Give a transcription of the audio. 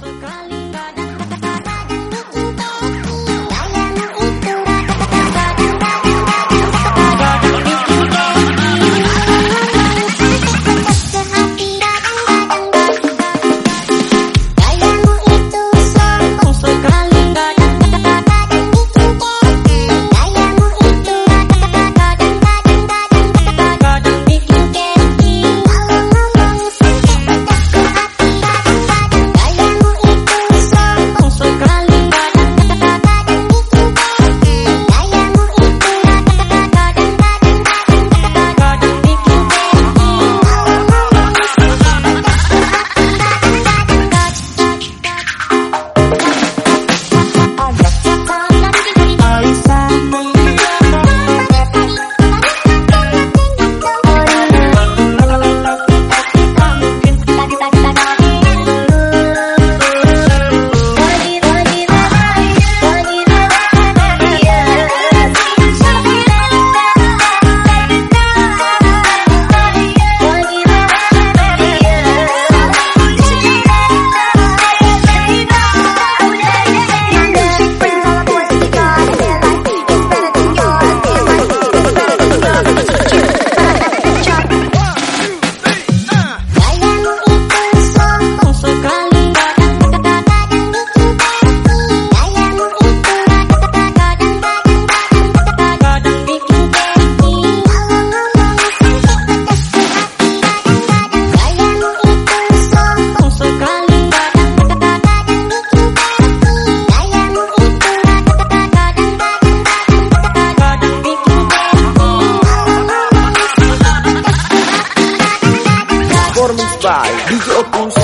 sokali by DJ Opus